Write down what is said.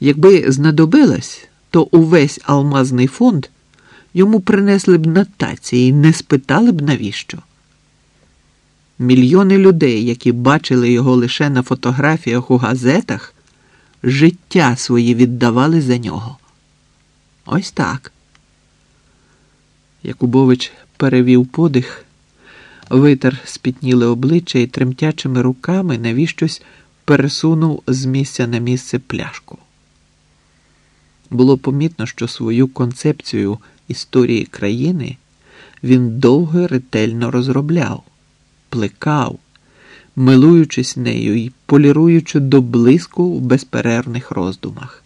Якби знадобилось, то увесь алмазний фонд йому принесли б на таці і не спитали б навіщо. Мільйони людей, які бачили його лише на фотографіях у газетах, життя свої віддавали за нього. Ось так. Якубович перевів подих, витер спітніле обличчя і тремтячими руками навіщось пересунув з місця на місце пляшку. Було помітно, що свою концепцію історії країни він довго і ретельно розробляв, плекав, милуючись нею і поліруючи до блиску в безперервних роздумах.